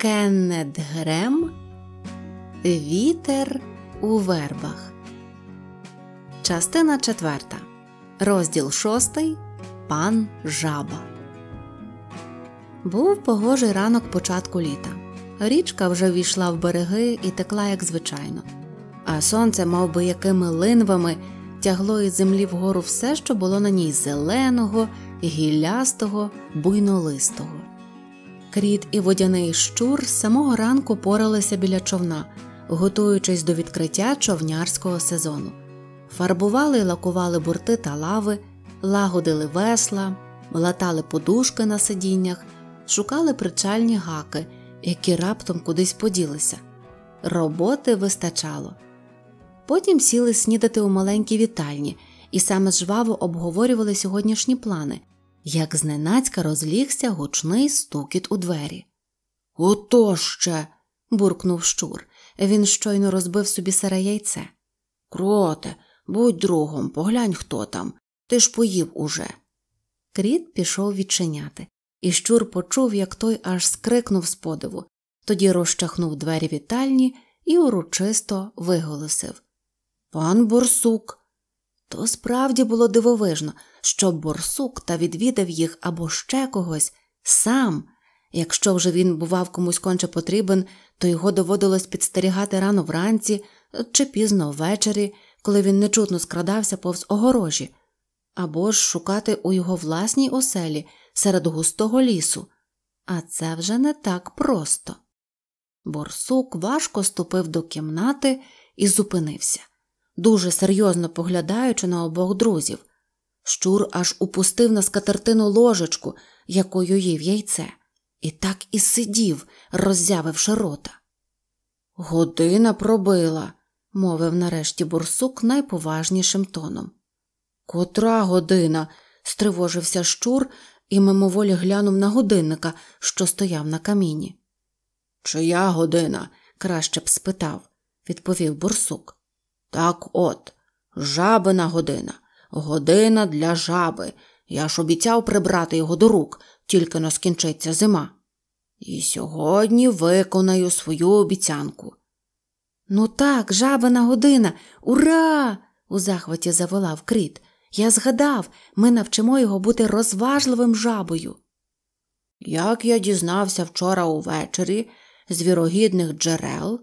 Кеннет Грем Вітер у вербах. Частина четверта. Розділ шостий. Пан Жаба. Був погожий ранок початку літа. Річка вже війшла в береги і текла, як звичайно, а сонце, мов би, якими линвами, тягло із землі вгору все, що було на ній зеленого, гіллястого, буйнолистого. Кріт і водяний щур з самого ранку поралися біля човна, готуючись до відкриття човнярського сезону. Фарбували й лакували бурти та лави, лагодили весла, латали подушки на сидіннях, шукали причальні гаки, які раптом кудись поділися. Роботи вистачало. Потім сіли снідати у маленькій вітальні і саме жваво обговорювали сьогоднішні плани, як зненацька розлігся гучний стукіт у двері. Ото ще. буркнув щур. Він щойно розбив собі сире яйце. Кроте, будь другом, поглянь, хто там. Ти ж поїв уже. Кріт пішов відчиняти, і щур почув, як той аж скрикнув з подиву, тоді розчахнув двері вітальні і урочисто виголосив Пан борсук. То справді було дивовижно, що борсук та відвідав їх або ще когось сам. Якщо вже він бував комусь конче потрібен, то його доводилось підстерігати рано вранці чи пізно ввечері, коли він нечутно скрадався повз огорожі, або ж шукати у його власній оселі серед густого лісу. А це вже не так просто. Борсук важко ступив до кімнати і зупинився дуже серйозно поглядаючи на обох друзів. Щур аж упустив на скатертину ложечку, якою їв яйце, і так і сидів, роззявивши рота. Година пробила, мовив нарешті бурсук найповажнішим тоном. Котра година? стривожився щур і мимоволі глянув на годинника, що стояв на каміні. Чия година? краще б спитав, відповів бурсук. Так от, жабина година, година для жаби. Я ж обіцяв прибрати його до рук, тільки но скінчиться зима. І сьогодні виконаю свою обіцянку. Ну так, жабина година, ура! у захваті заволав кріт. Я згадав, ми навчимо його бути розважливим жабою. Як я дізнався вчора увечері з вірогідних джерел,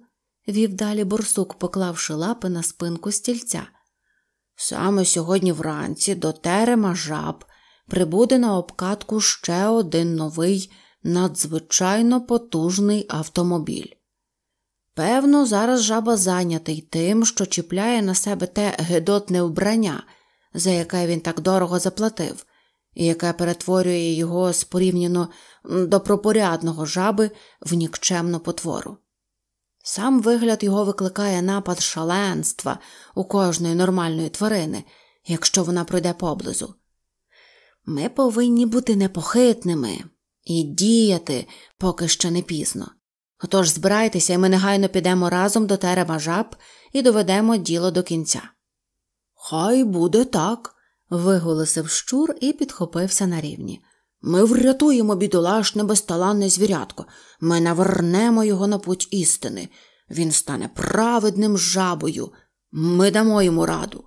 вів далі борсук, поклавши лапи на спинку стільця. Саме сьогодні вранці до терема жаб прибуде на обкатку ще один новий надзвичайно потужний автомобіль. Певно, зараз жаба зайнятий тим, що чіпляє на себе те гидотне вбрання, за яке він так дорого заплатив, і яке перетворює його з порівняно до пропорядного жаби в нікчемну потвору. Сам вигляд його викликає напад шаленства у кожної нормальної тварини, якщо вона пройде поблизу. Ми повинні бути непохитними і діяти, поки ще не пізно. Отож збирайтеся, і ми негайно підемо разом до терева жаб і доведемо діло до кінця. Хай буде так, виголосив щур і підхопився на рівні. Ми врятуємо бідолашне безталанне звірятко, ми навернемо його на путь істини. Він стане праведним жабою, ми дамо йому раду.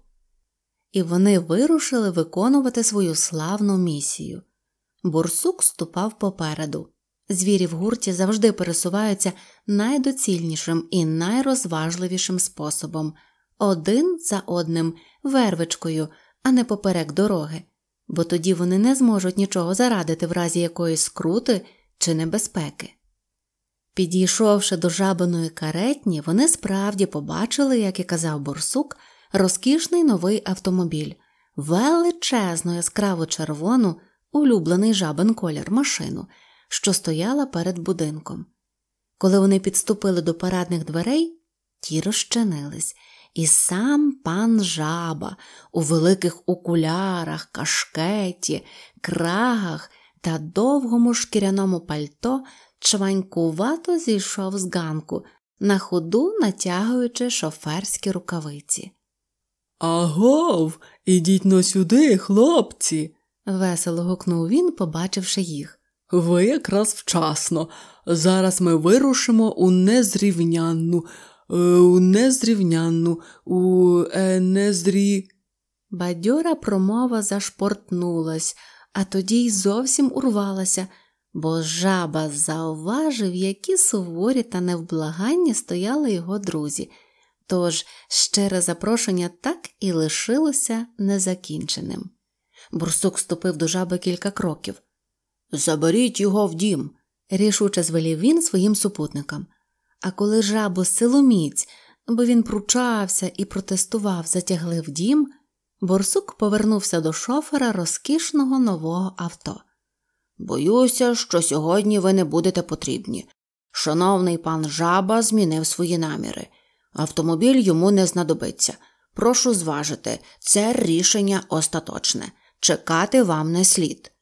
І вони вирушили виконувати свою славну місію. Бурсук ступав попереду. Звірі в гурті завжди пересуваються найдоцільнішим і найрозважливішим способом один за одним вервичкою, а не поперек дороги бо тоді вони не зможуть нічого зарадити в разі якоїсь скрути чи небезпеки. Підійшовши до жабаної каретні, вони справді побачили, як і казав борсук, розкішний новий автомобіль, величезну яскраво червону, улюблений жабин колір машину, що стояла перед будинком. Коли вони підступили до парадних дверей, ті розчинились, і сам пан жаба у великих окулярах, кашкеті, крагах та довгому шкіряному пальто чванькувато зійшов з ганку, на ходу натягуючи шоферські рукавиці. Агов, ідіть но сюди, хлопці. весело гукнув він, побачивши їх. Ви якраз вчасно. Зараз ми вирушимо у незрівнянну, у незрівнянну, у е, незрі. Бадьора промова зашпортнулась, а тоді й зовсім урвалася, бо жаба зауважив, які суворі та невблаганні стояли його друзі. Тож щире запрошення так і лишилося незакінченим. Бурсук ступив до жаби кілька кроків. Заберіть його в дім, рішуче звелів він своїм супутникам. А коли жабу силоміць, бо він пручався і протестував, затягли в дім, борсук повернувся до шофера розкішного нового авто. Боюся, що сьогодні ви не будете потрібні. Шановний пан жаба змінив свої наміри. Автомобіль йому не знадобиться. Прошу зважити, це рішення остаточне. Чекати вам не слід.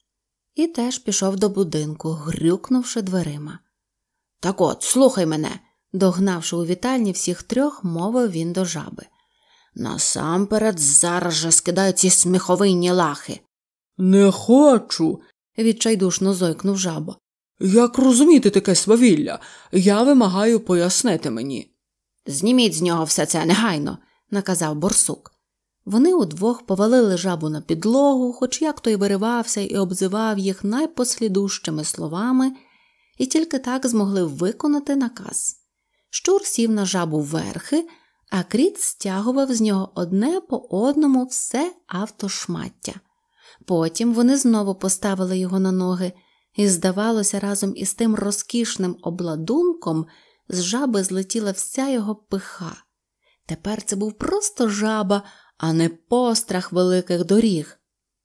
І теж пішов до будинку, грюкнувши дверима. Так от, слухай мене, догнавши у вітальні всіх трьох, мовив він до жаби. Насамперед зараз же скидай ці сміховинні лахи. Не хочу. відчайдушно зойкнув жаба. Як розуміти таке свавілля? Я вимагаю пояснити мені. Зніміть з нього все це негайно, наказав борсук. Вони удвох повалили жабу на підлогу, хоч як той виривався і обзивав їх найпослідущими словами, і тільки так змогли виконати наказ. Щур сів на жабу верхи, а кріт стягував з нього одне по одному все автошмаття. Потім вони знову поставили його на ноги, і, здавалося, разом із тим розкішним обладунком з жаби злетіла вся його пиха. Тепер це був просто жаба, а не пострах великих доріг.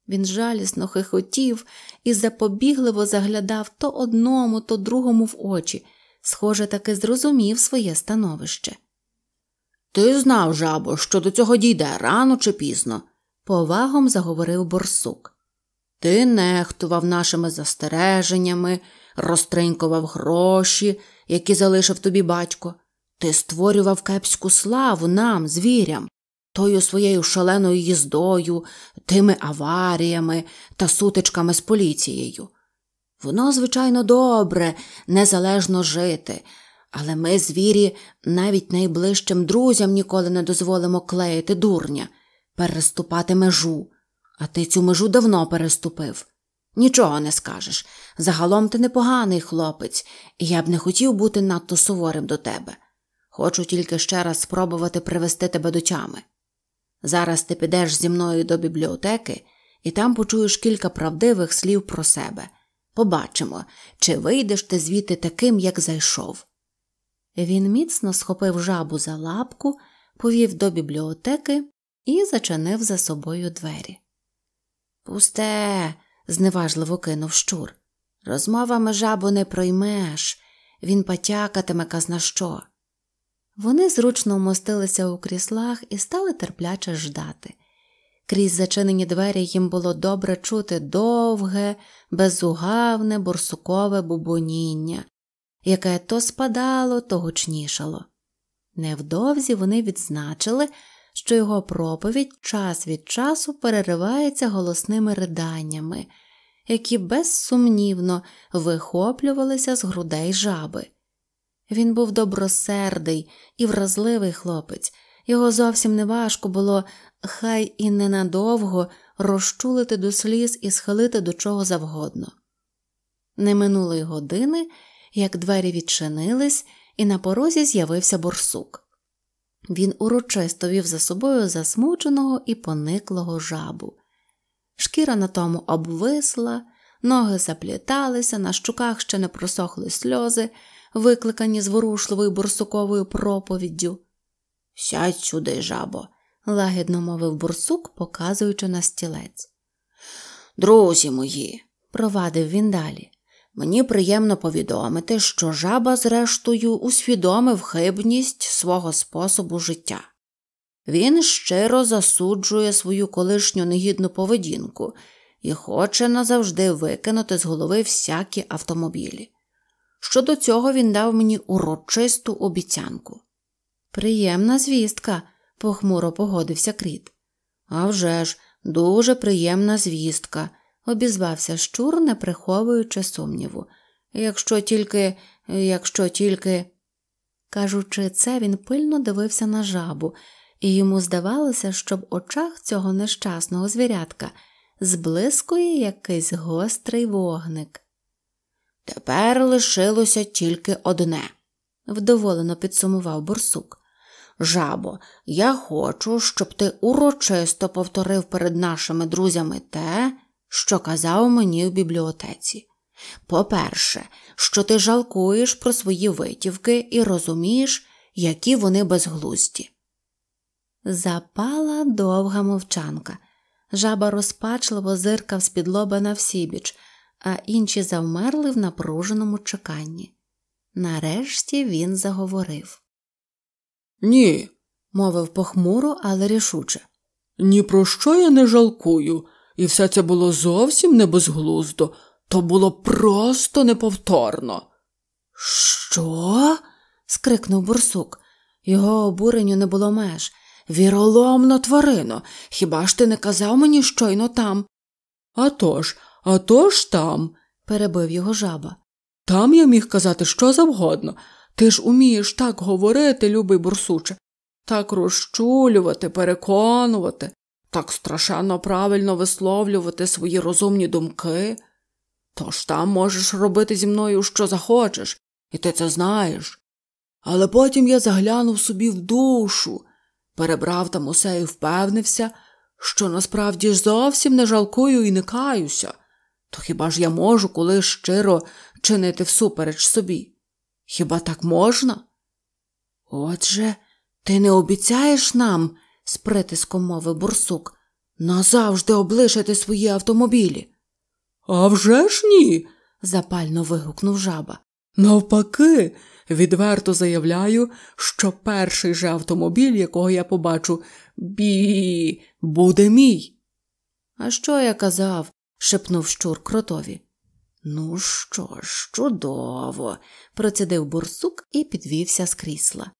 Він жалісно хихотів і запобігливо заглядав то одному, то другому в очі, схоже, таки зрозумів своє становище. Ти знав, жабо, що до цього дійде рано чи пізно, повагом заговорив борсук. Ти нехтував нашими застереженнями, розтринькував гроші, які залишив тобі батько. Ти створював кепську славу нам, звірям, тою своєю шаленою їздою, тими аваріями та сутичками з поліцією. Воно, звичайно, добре, незалежно жити, але ми, звірі, навіть найближчим друзям ніколи не дозволимо клеїти дурня, переступати межу, а ти цю межу давно переступив. Нічого не скажеш. Загалом ти непоганий хлопець, і я б не хотів бути надто суворим до тебе. Хочу тільки ще раз спробувати привести тебе до тями. Зараз ти підеш зі мною до бібліотеки і там почуєш кілька правдивих слів про себе. Побачимо, чи вийдеш ти звідти таким, як зайшов. Він міцно схопив жабу за лапку, повів до бібліотеки і зачинив за собою двері. Пусте, зневажливо кинув щур. Розмовами жабу не проймеш, він потякатиме казна що. Вони зручно вмостилися у кріслах і стали терпляче ждати. Крізь зачинені двері їм було добре чути довге, безугавне бурсукове бубоніння, яке то спадало, то гучнішало. Невдовзі вони відзначили, що його проповідь час від часу переривається голосними riданнями, які безсумнівно вихоплювалися з грудей жаби. Він був добросердий і вразливий хлопець, його зовсім не важко було, хай і ненадовго розчулити до сліз і схилити до чого завгодно. Не минулої години, як двері відчинились, і на порозі з'явився борсук. Він урочисто вів за собою засмученого і пониклого жабу. Шкіра на тому обвисла, ноги запліталися, на щуках ще не просохли сльози, викликані зворушливою бурсуковою проповіддю. Сядь сюди, жабо, лагідно мовив бурсук, показуючи на стілець. Друзі мої, провадив він далі. Мені приємно повідомити, що жаба, зрештою, усвідомив хибність свого способу життя. Він щиро засуджує свою колишню негідну поведінку і хоче назавжди викинути з голови всякі автомобілі. Щодо цього він дав мені урочисту обіцянку. Приємна звістка, похмуро погодився кріт. «А вже ж, дуже приємна звістка, обізвався щур, не приховуючи сумніву. Якщо тільки, якщо тільки. Кажучи це, він пильно дивився на жабу, і йому здавалося, що в очах цього нещасного звірятка зблискує якийсь гострий вогник. Тепер лишилося тільки одне, вдоволено підсумував борсук. Жабо, я хочу, щоб ти урочисто повторив перед нашими друзями те, що казав мені в бібліотеці. По-перше, що ти жалкуєш про свої витівки і розумієш, які вони безглузді. Запала довга мовчанка. Жаба розпачливо зиркав з під лоба на всібіч, а інші завмерли в напруженому чеканні. Нарешті він заговорив. Ні, мовив похмуро, але рішуче. ні про що я не жалкую, і все це було зовсім не безглуздо, то було просто неповторно. Що? скрикнув бурсук. Його обуренню не було меж. Віроломно тварино, хіба ж ти не казав мені щойно там? «А тож, а тож там, перебив його жаба. там я міг казати що завгодно. Ти ж умієш так говорити, любий бурсуче, так розчулювати, переконувати, так страшенно правильно висловлювати свої розумні думки. Тож там можеш робити зі мною що захочеш, і ти це знаєш. Але потім я заглянув собі в душу, перебрав там усе і впевнився, що насправді ж зовсім не жалкую і не каюся. То хіба ж я можу коли щиро чинити всупереч собі? Хіба так можна? Отже, ти не обіцяєш нам, з притиском мовив бурсук, назавжди облишити свої автомобілі. «А вже ж ні. запально вигукнув жаба. Навпаки, відверто заявляю, що перший же автомобіль, якого я побачу, бі, буде мій. А що я казав? шепнув щур кротові. Ну що ж, чудово, процідив бурсук і підвівся з крісла.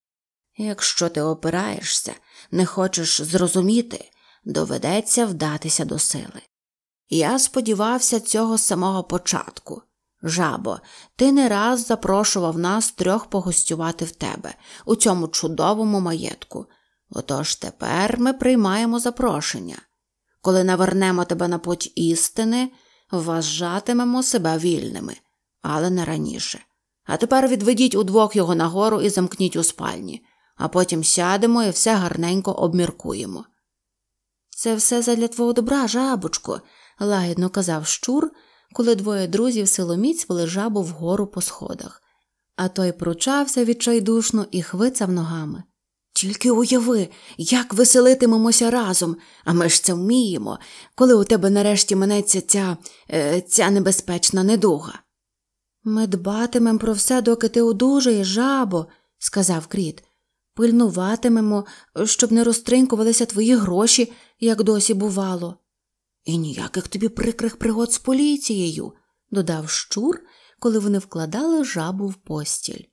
Якщо ти опираєшся, не хочеш зрозуміти, доведеться вдатися до сили. Я сподівався цього самого початку. Жабо, ти не раз запрошував нас трьох погостювати в тебе у цьому чудовому маєтку. Отож тепер ми приймаємо запрошення. Коли навернемо тебе на путь істини, вважатимемо себе вільними, але не раніше. А тепер відведіть удвох його нагору і замкніть у спальні, а потім сядемо і все гарненько обміркуємо. Це все задля твого добра, жабочко, лагідно казав щур, коли двоє друзів силоміць вели жабу вгору по сходах, а той пручався відчайдушно і хвицав ногами. Тільки уяви, як веселитимемося разом, а ми ж це вміємо, коли у тебе нарешті минеться ця, е, ця небезпечна недуга. Ми дбатимемо про все, доки ти одужаєш, жабо, сказав кріт. Пильнуватимемо, щоб не розтринкувалися твої гроші, як досі бувало. І ніяких тобі прикрих пригод з поліцією, додав щур, коли вони вкладали жабу в постіль.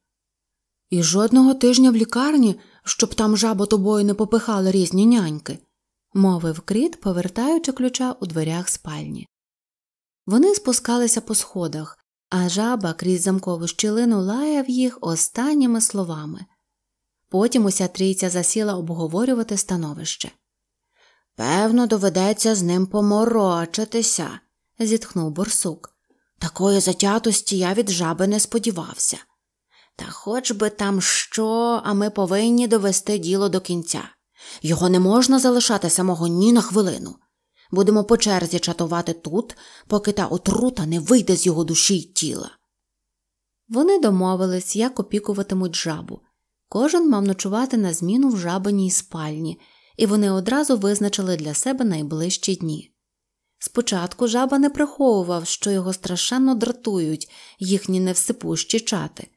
І жодного тижня в лікарні, щоб там жабо тобою не попихали різні няньки, мовив кріт, повертаючи ключа у дверях спальні. Вони спускалися по сходах, а жаба крізь замкову щілину лаяв їх останніми словами. Потім уся трійця засіла обговорювати становище. Певно, доведеться з ним поморочитися, зітхнув борсук. Такої затятості я від жаби не сподівався. Та хоч би там що, а ми повинні довести діло до кінця. Його не можна залишати самого ні на хвилину. Будемо по черзі чатувати тут, поки та отрута не вийде з його душі й тіла. Вони домовились, як опікуватимуть жабу. Кожен мав ночувати на зміну в жабиній спальні, і вони одразу визначили для себе найближчі дні. Спочатку жаба не приховував, що його страшенно дратують їхні невсипущі чати.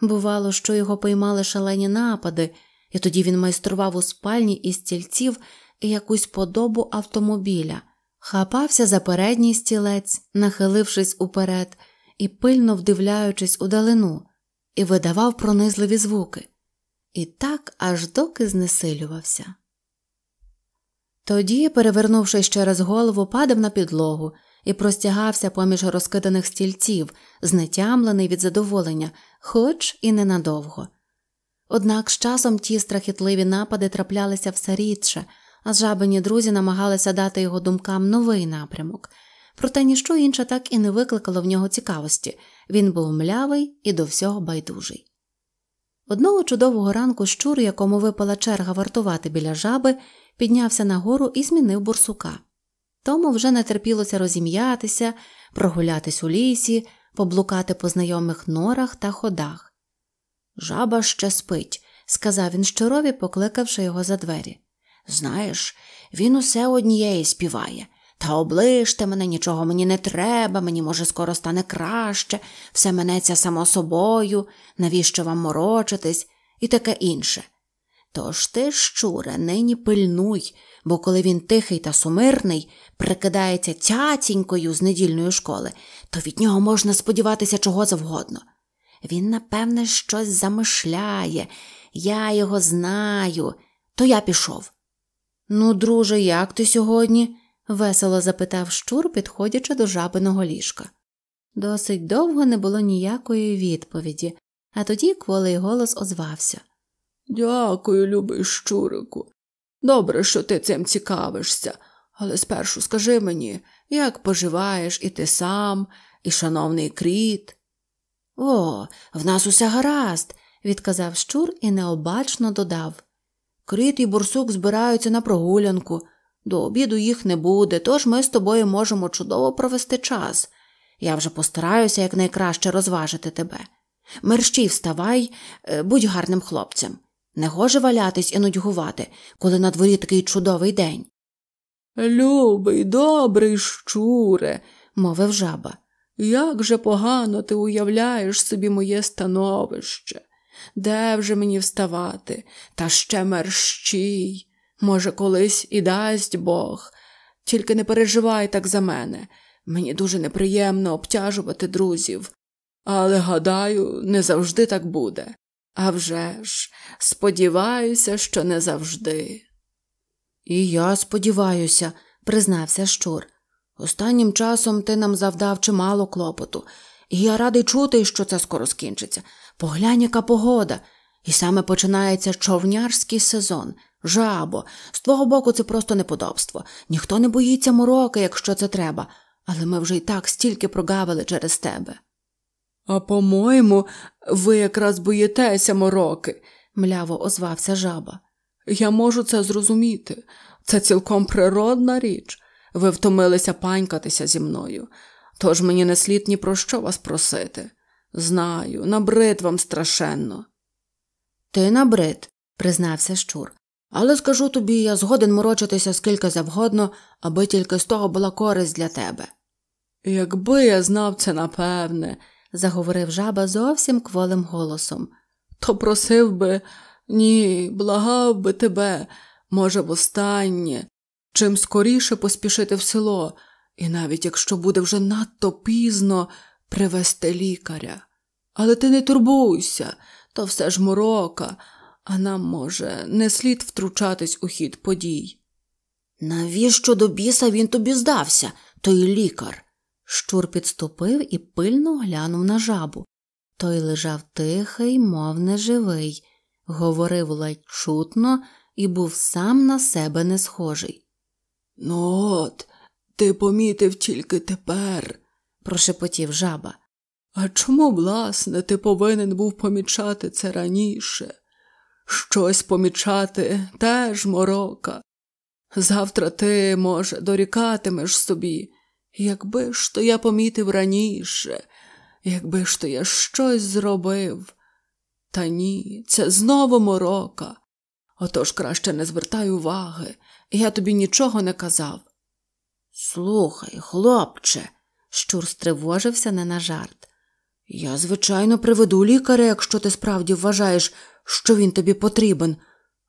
Бувало, що його поймали шалені напади, і тоді він майстрував у спальні із стільців якусь подобу автомобіля, хапався за передній стілець, нахилившись уперед і пильно вдивляючись у далину, і видавав пронизливі звуки. І так аж доки знесилювався. Тоді, перевернувшись через голову, падав на підлогу і простягався поміж розкиданих стільців, знетямлений від задоволення, хоч і ненадовго. Однак з часом ті страхітливі напади траплялися все рідше, а жабині друзі намагалися дати його думкам новий напрямок. Проте ніщо інше так і не викликало в нього цікавості він був млявий і до всього байдужий. Одного чудового ранку щур, якому випала черга вартувати біля жаби, піднявся нагору і змінив бурсука. Тому вже не терпілося розім'ятися, прогулятись у лісі, поблукати по знайомих норах та ходах. Жаба ще спить, сказав він щурові, покликавши його за двері. Знаєш, він усе однієї співає. Та оближте мене, нічого мені не треба, мені, може, скоро стане краще, все минеться само собою, навіщо вам морочитись і таке інше. Тож ти, щуре, нині пильнуй, бо коли він тихий та сумирний, прикидається тятінькою з недільної школи, то від нього можна сподіватися чого завгодно. Він, напевне, щось замишляє, я його знаю, то я пішов. Ну, друже, як ти сьогодні? весело запитав щур, підходячи до жабиного ліжка. Досить довго не було ніякої відповіді, а тоді кволий голос озвався. Дякую, любий щурику. Добре, що ти цим цікавишся, але спершу скажи мені, як поживаєш і ти сам, і шановний кріт. О, в нас усе гаразд, відказав щур і необачно додав. Кріт і бурсук збираються на прогулянку. До обіду їх не буде, тож ми з тобою можемо чудово провести час. Я вже постараюся якнайкраще розважити тебе. Мерщій вставай, е, будь гарним хлопцем. Не гоже валятись і нудьгувати, коли на дворі такий чудовий день. Любий, добрий щуре, мовив жаба. Як же погано ти уявляєш собі моє становище. Де вже мені вставати, та ще мерщій. Може, колись і дасть Бог. Тільки не переживай так за мене. Мені дуже неприємно обтяжувати друзів. Але, гадаю, не завжди так буде. А вже ж, сподіваюся, що не завжди. І я сподіваюся, признався щур. Останнім часом ти нам завдав чимало клопоту, і я радий чути, що це скоро скінчиться. Поглянь, яка погода, і саме починається човнярський сезон. Жабо, з твого боку, це просто неподобство. Ніхто не боїться мороки, якщо це треба, але ми вже й так стільки прогавили через тебе. А по-моєму, ви якраз боїтеся мороки, мляво озвався жаба. Я можу це зрозуміти. Це цілком природна річ. Ви втомилися панькатися зі мною, тож мені не слід ні про що вас просити. Знаю, набрид вам страшенно. Ти набрид, признався щур. Але скажу тобі, я згоден морочитися скільки завгодно, аби тільки з того була користь для тебе. Якби я знав це напевне, заговорив жаба зовсім кволим голосом, то просив би, ні, благав би тебе, може, востаннє, чим скоріше поспішити в село, і навіть якщо буде вже надто пізно привезти лікаря. Але ти не турбуйся, то все ж морока а нам, може, не слід втручатись у хід подій. Навіщо до біса він тобі здався, той лікар? Щур підступив і пильно глянув на жабу. Той лежав тихий, мов неживий, говорив ледь чутно і був сам на себе не схожий. Ну от, ти помітив тільки тепер, прошепотів жаба. А чому, власне, ти повинен був помічати це раніше? Щось помічати теж морока. Завтра ти, може, дорікатимеш собі, якби ж то я помітив раніше, якби ж то я щось зробив. Та ні, це знову морока. Отож краще не звертай уваги, я тобі нічого не казав. Слухай, хлопче, щур стривожився не на жарт. Я, звичайно, приведу лікаря, якщо ти справді вважаєш, що він тобі потрібен,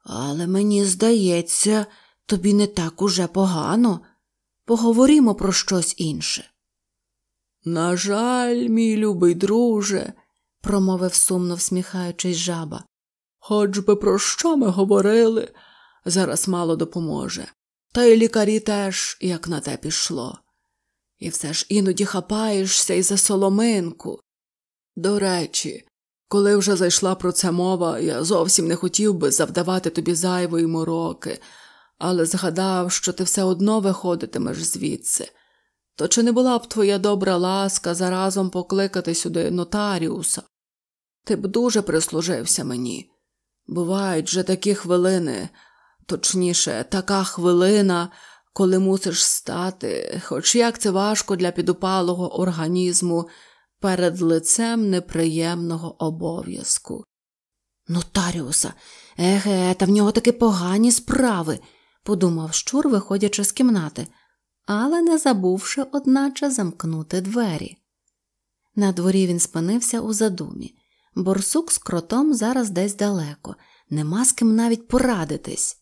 але мені здається, тобі не так уже погано. Поговоримо про щось інше. На жаль, мій любий друже, промовив сумно всміхаючись жаба. Хоч би про що ми говорили, зараз мало допоможе. Та й лікарі теж, як на те пішло. І все ж іноді хапаєшся і за соломинку. До речі, коли вже зайшла про це мова, я зовсім не хотів би завдавати тобі зайвої мороки, але згадав, що ти все одно виходитимеш звідси. То чи не була б твоя добра ласка заразом покликати сюди нотаріуса? Ти б дуже прислужився мені. Бувають же такі хвилини, точніше, така хвилина, коли мусиш стати, хоч як це важко для підупалого організму перед лицем неприємного обов'язку. Нотаріуса, еге, та в нього таки погані справи, подумав щур, виходячи з кімнати, але не забувши, одначе, замкнути двері. На дворі він спинився у задумі. Борсук з кротом зараз десь далеко, нема з ким навіть порадитись.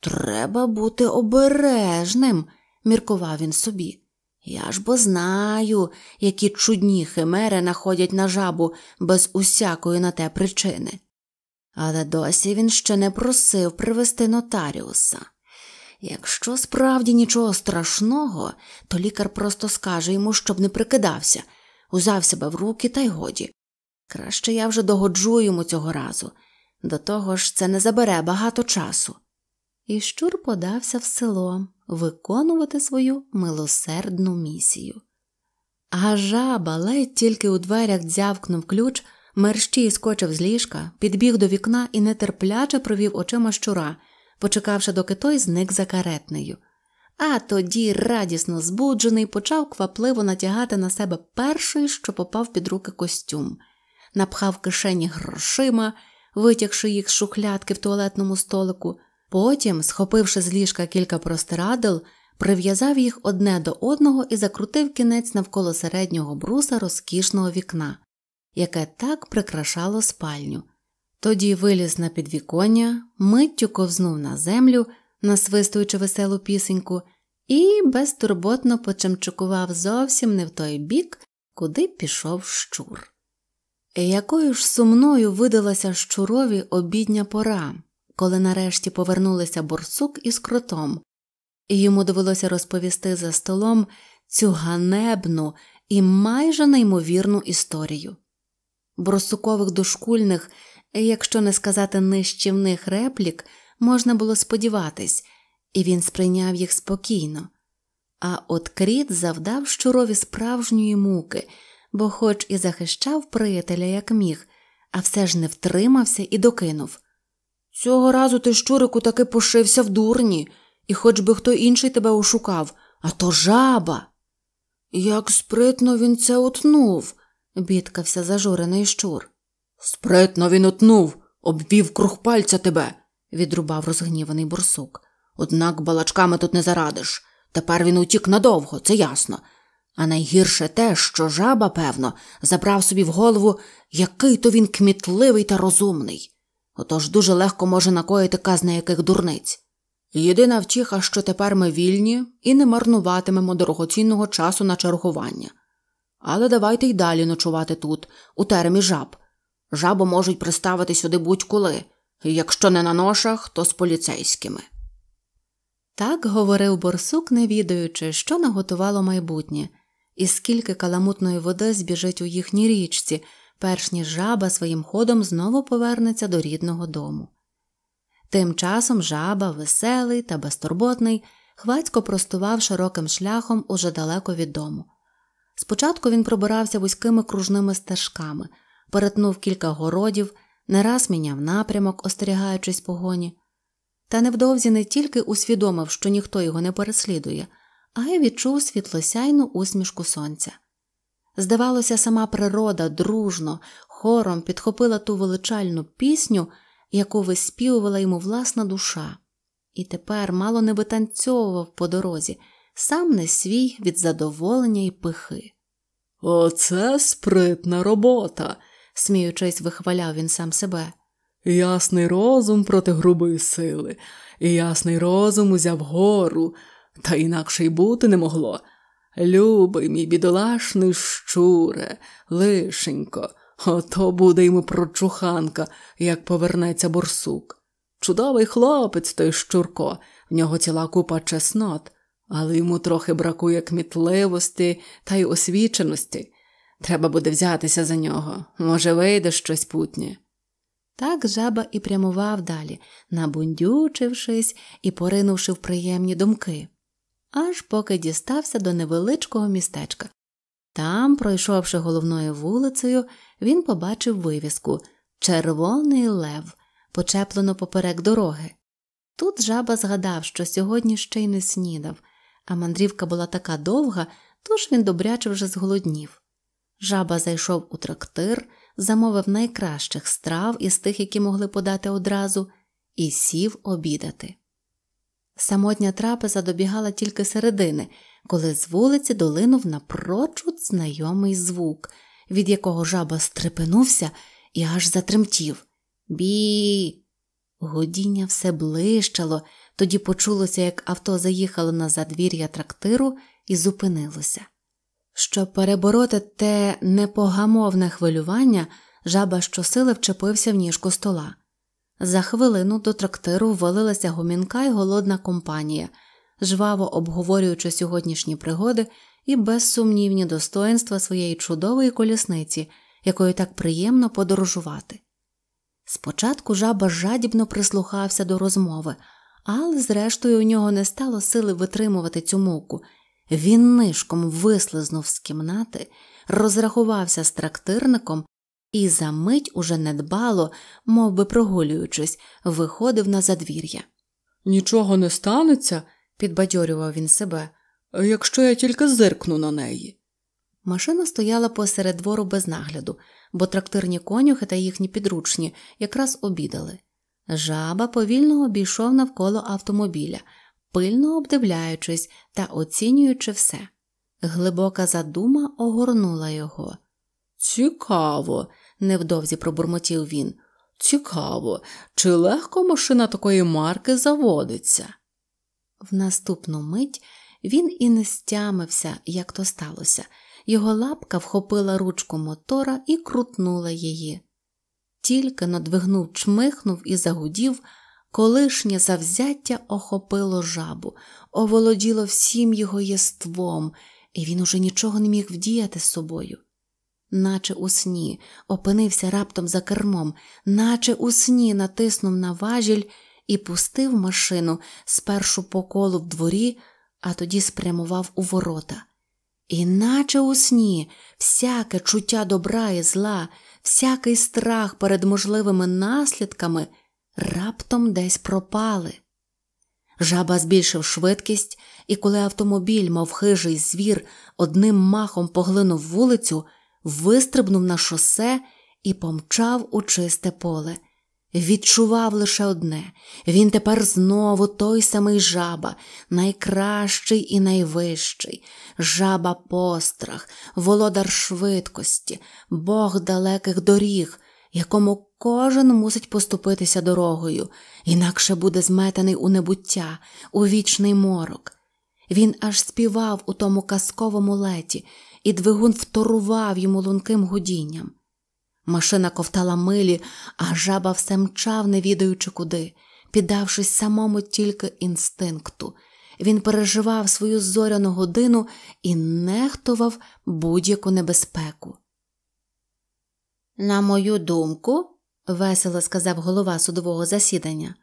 Треба бути обережним, міркував він собі. Я ж бо знаю, які чудні химери находять на жабу без усякої на те причини. Але досі він ще не просив привести нотаріуса. Якщо справді нічого страшного, то лікар просто скаже йому, щоб не прикидався, узяв себе в руки та й годі. Краще я вже догоджу йому цього разу. До того ж, це не забере багато часу. І щур подався в село виконувати свою милосердну місію. А жаба ледь тільки у дверях дзявкнув ключ, мерщій скочив з ліжка, підбіг до вікна і нетерпляче провів очима щура, почекавши, доки той зник за каретнею. А тоді, радісно збуджений, почав квапливо натягати на себе перший, що попав під руки костюм, напхав кишені грошима, витягши їх з шухлядки в туалетному столику. Потім, схопивши з ліжка кілька простирадл, прив'язав їх одне до одного і закрутив кінець навколо середнього бруса розкішного вікна, яке так прикрашало спальню. Тоді виліз на підвіконня, миттю ковзнув на землю, насвистуючи веселу пісеньку, і безтурботно почемчукував зовсім не в той бік, куди пішов щур. Якою ж сумною видалася щурові обідня пора коли нарешті повернулися борсук із кротом, і йому довелося розповісти за столом цю ганебну і майже неймовірну історію. Борсукових дошкульних, якщо не сказати нищівних реплік, можна було сподіватись, і він сприйняв їх спокійно. А от кріт завдав щурові справжньої муки, бо, хоч і захищав приятеля як міг, а все ж не втримався і докинув. Цього разу ти щурику таки пошився в дурні, і хоч би хто інший тебе ошукав, а то жаба. Як спритно він це утнув, бідкався зажурений щур. Спритно він утнув, обвів круг пальця тебе, відрубав розгніваний бурсук. Однак балачками тут не зарадиш. Тепер він утік надовго, це ясно. А найгірше те, що жаба, певно, забрав собі в голову, який то він кмітливий та розумний отож дуже легко може накоїти казна яких дурниць. Єдина втіха, що тепер ми вільні і не марнуватимемо дорогоцінного часу на чергування. Але давайте й далі ночувати тут, у теремі жаб. Жабу можуть приставити сюди будь-коли, якщо не на ношах, то з поліцейськими. Так говорив борсук, не відаючи, що наготувало майбутнє, і скільки каламутної води збіжить у їхній річці, перш ніж жаба своїм ходом знову повернеться до рідного дому. Тим часом жаба, веселий та безтурботний, хвацько простував широким шляхом уже далеко від дому. Спочатку він пробирався вузькими кружними стежками, перетнув кілька городів, не раз міняв напрямок, остерігаючись погоні, та невдовзі не тільки усвідомив, що ніхто його не переслідує, а й відчув світлосяйну усмішку сонця. Здавалося, сама природа дружно, хором підхопила ту величальну пісню, яку виспівувала йому власна душа, і тепер мало не витанцьовував по дорозі, сам не свій від задоволення і пихи. Оце спритна робота, сміючись, вихваляв він сам себе. Ясний розум проти грубої сили, і ясний розум узяв гору, та інакше й бути не могло. Любий мій бідолашний щуре, лишенько, ото буде йому прочуханка, як повернеться борсук. Чудовий хлопець той щурко, в нього ціла купа чеснот, але йому трохи бракує кмітливості та й освіченості. Треба буде взятися за нього. Може, вийде щось путнє. Так жаба і прямував далі, набундючившись і поринувши в приємні думки, аж поки дістався до невеличкого містечка. Там, пройшовши головною вулицею, він побачив вивіску Червоний лев, почеплену поперек дороги. Тут жаба згадав, що сьогодні ще й не снідав, а мандрівка була така довга, тож він добряче вже зголоднів. Жаба зайшов у трактир, замовив найкращих страв із тих, які могли подати одразу, і сів обідати. Самотня трапеза добігала тільки середини, коли з вулиці долинув напрочуд знайомий звук, від якого жаба стрепенувся і аж затремтів. Бі. Годіння все блищало, тоді почулося, як авто заїхало на задвір'я трактиру і зупинилося. Щоб перебороти те непогамовне хвилювання, жаба щосили вчепився в ніжку стола. За хвилину до трактиру ввалилася гомінка й голодна компанія, жваво обговорюючи сьогоднішні пригоди і безсумнівні достоинства своєї чудової колісниці, якою так приємно подорожувати. Спочатку жаба жадібно прислухався до розмови, але, зрештою, у нього не стало сили витримувати цю муку. Він нишком вислизнув з кімнати, розрахувався з трактирником і за мить уже недбало, мов би прогулюючись, виходив на задвір'я. Нічого не станеться, підбадьорював він себе, якщо я тільки зиркну на неї. Машина стояла посеред двору без нагляду, бо трактирні конюхи та їхні підручні якраз обідали. Жаба повільно обійшов навколо автомобіля, пильно обдивляючись та оцінюючи все. Глибока задума огорнула його. Цікаво, невдовзі пробурмотів він. Цікаво, чи легко машина такої марки заводиться? В наступну мить він і не стямився, як то сталося. Його лапка вхопила ручку мотора і крутнула її. Тільки надвигнув, чмихнув і загудів, колишнє завзяття охопило жабу, оволоділо всім його єством, і він уже нічого не міг вдіяти з собою. Наче у сні опинився раптом за кермом, наче у сні натиснув на важіль і пустив машину спершу по колу в дворі, а тоді спрямував у ворота. І наче у сні всяке чуття добра і зла, всякий страх перед можливими наслідками раптом десь пропали. Жаба збільшив швидкість, і коли автомобіль, мов хижий звір, одним махом поглинув вулицю, вистрибнув на шосе і помчав у чисте поле. Відчував лише одне він тепер знову той самий жаба, найкращий і найвищий, жаба пострах, володар швидкості, Бог далеких доріг, якому кожен мусить поступитися дорогою, інакше буде зметений у небуття, у вічний морок. Він аж співав у тому казковому леті, і двигун вторував йому лунким гудінням. Машина ковтала милі, а жаба все мчав, не відаючи куди, піддавшись самому тільки інстинкту. Він переживав свою зоряну годину і нехтував будь-яку небезпеку. На мою думку, весело сказав голова судового засідання,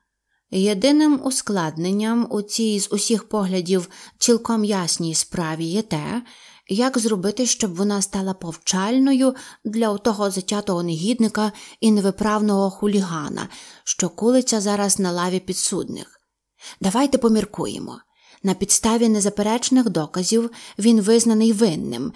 єдиним ускладненням у цій з усіх поглядів цілком ясній справі є те, як зробити, щоб вона стала повчальною для того затятого негідника і невиправного хулігана, що кулиться зараз на лаві підсудних. Давайте поміркуємо. На підставі незаперечних доказів він визнаний винним,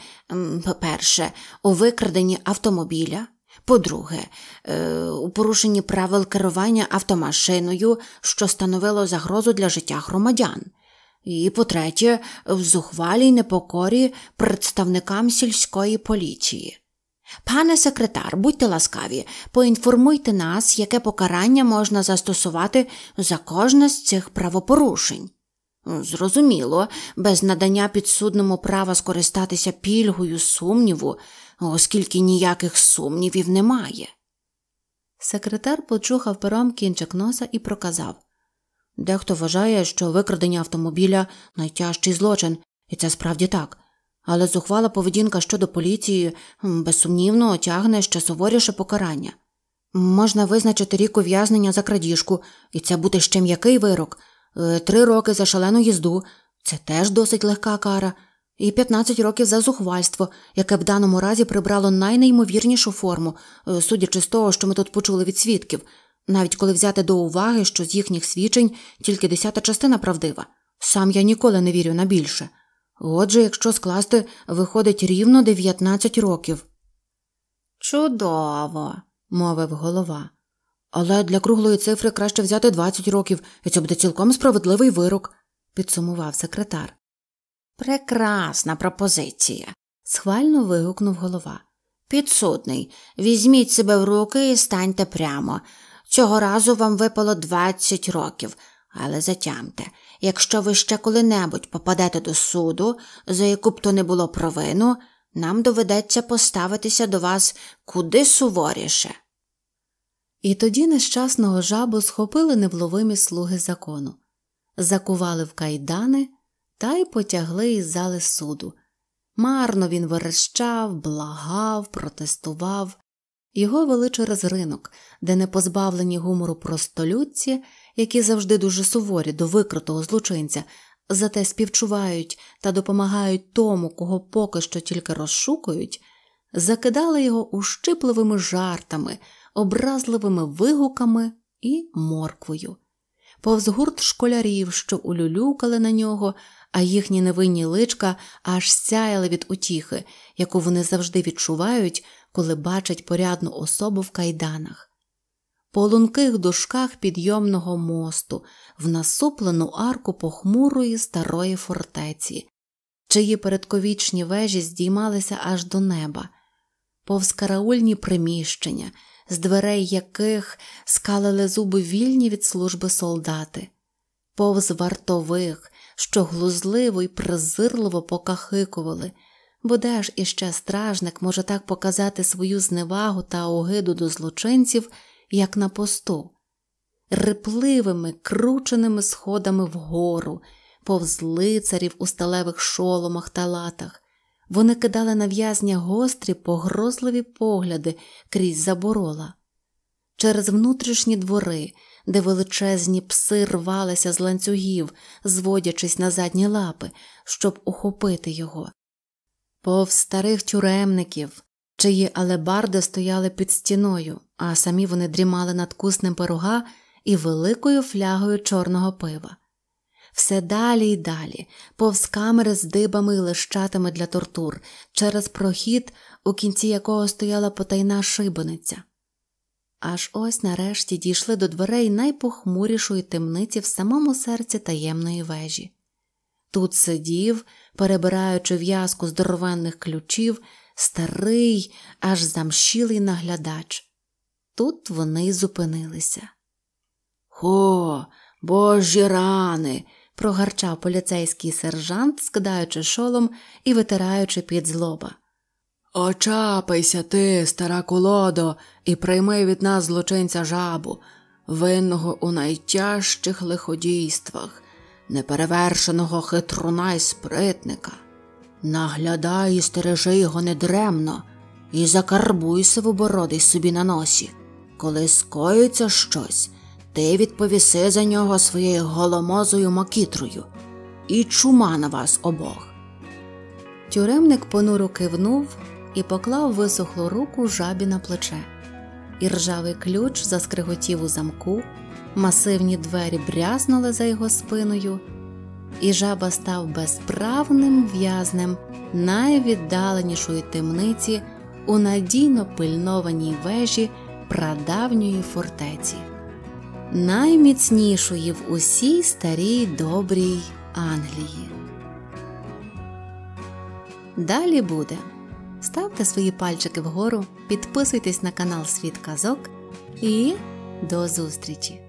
по-перше, у викраденні автомобіля, по-друге, е, у порушенні правил керування автомашиною, що становило загрозу для життя громадян. І, по-третє, в зухвалій непокорі представникам сільської поліції. Пане секретар, будьте ласкаві, поінформуйте нас, яке покарання можна застосувати за кожне з цих правопорушень. Зрозуміло, без надання підсудному права скористатися пільгою сумніву, оскільки ніяких сумнівів немає. Секретар почухав пером кінчик носа і проказав Дехто вважає, що викрадення автомобіля найтяжчий злочин, і це справді так. Але зухвала поведінка щодо поліції безсумнівно тягне ще суворіше покарання. Можна визначити рік ув'язнення за крадіжку, і це буде ще м'який вирок, е, три роки за шалену їзду це теж досить легка кара, і 15 років за зухвальство, яке в даному разі прибрало найнеймовірнішу форму, е, судячи з того, що ми тут почули від свідків, навіть коли взяти до уваги, що з їхніх свідчень тільки десята частина правдива. Сам я ніколи не вірю на більше. Отже, якщо скласти, виходить рівно 19 років. Чудово, мовив голова. Але для круглої цифри краще взяти 20 років, і це буде цілком справедливий вирок, підсумував секретар. Прекрасна пропозиція, схвально вигукнув голова. Підсудний, візьміть себе в руки і станьте прямо. Цього разу вам випало 20 років, але затямте, якщо ви ще коли-небудь попадете до суду, за яку б то не було провину, нам доведеться поставитися до вас куди суворіше. І тоді нещасного жабу схопили невловимі слуги закону, закували в кайдани та й потягли із зали суду. Марно він верещав, благав, протестував. Його вели через ринок, де не позбавлені гумору простолюдці, які завжди дуже суворі до викритого злочинця, зате співчувають та допомагають тому, кого поки що тільки розшукують, закидали його ущипливими жартами, образливими вигуками і морквою. Повз гурт школярів, що улюлюкали на нього, а їхні невинні личка аж сяяли від утіхи, яку вони завжди відчувають, коли бачать порядну особу в кайданах. По лунких дошках підйомного мосту, в насуплену арку похмурої старої фортеці, чиї передковічні вежі здіймалися аж до неба, повз караульні приміщення, з дверей яких скалили зуби вільні від служби солдати, повз вартових, що глузливо й презирливо покахикували, бо де ж іще стражник може так показати свою зневагу та огиду до злочинців, як на посту, рипливими, крученими сходами вгору, повз лицарів у сталевих шоломах та латах. Вони кидали на в'язня гострі, погрозливі погляди крізь заборола. Через внутрішні двори, де величезні пси рвалися з ланцюгів, зводячись на задні лапи, щоб ухопити його, повз старих тюремників, чиї алебарди стояли під стіною, а самі вони дрімали над куснем пирога і великою флягою чорного пива. Все далі й далі, повз камери з дибами й лищатами для тортур, через прохід, у кінці якого стояла потайна шибениця. Аж ось нарешті дійшли до дверей найпохмурішої темниці в самому серці таємної вежі. Тут сидів, перебираючи в'язку здоровенних ключів, старий, аж замщілий наглядач. Тут вони зупинилися. Хо, божі рани. прогарчав поліцейський сержант, скидаючи шолом і витираючи під злоба. Очапайся ти, стара колодо, і прийми від нас злочинця жабу, винного у найтяжчих лиходійствах, неперевершеного хитруна й спритника. Наглядай і стережи його недремно, і закарбуй сивобородий собі на носі. Коли скоїться щось, ти відповіси за нього своєю голомозою макітрою, і чума на вас обох. Тюремник понуро кивнув і поклав висохлу руку жабі на плече. І ржавий ключ заскриготів у замку, масивні двері брязнули за його спиною, і жаба став безправним в'язнем найвіддаленішої темниці у надійно пильнованій вежі прадавньої фортеці, найміцнішої в усій старій добрій Англії. Далі буде. Ставте свої пальчики вгору, підписуйтесь на канал Світ Казок і до зустрічі!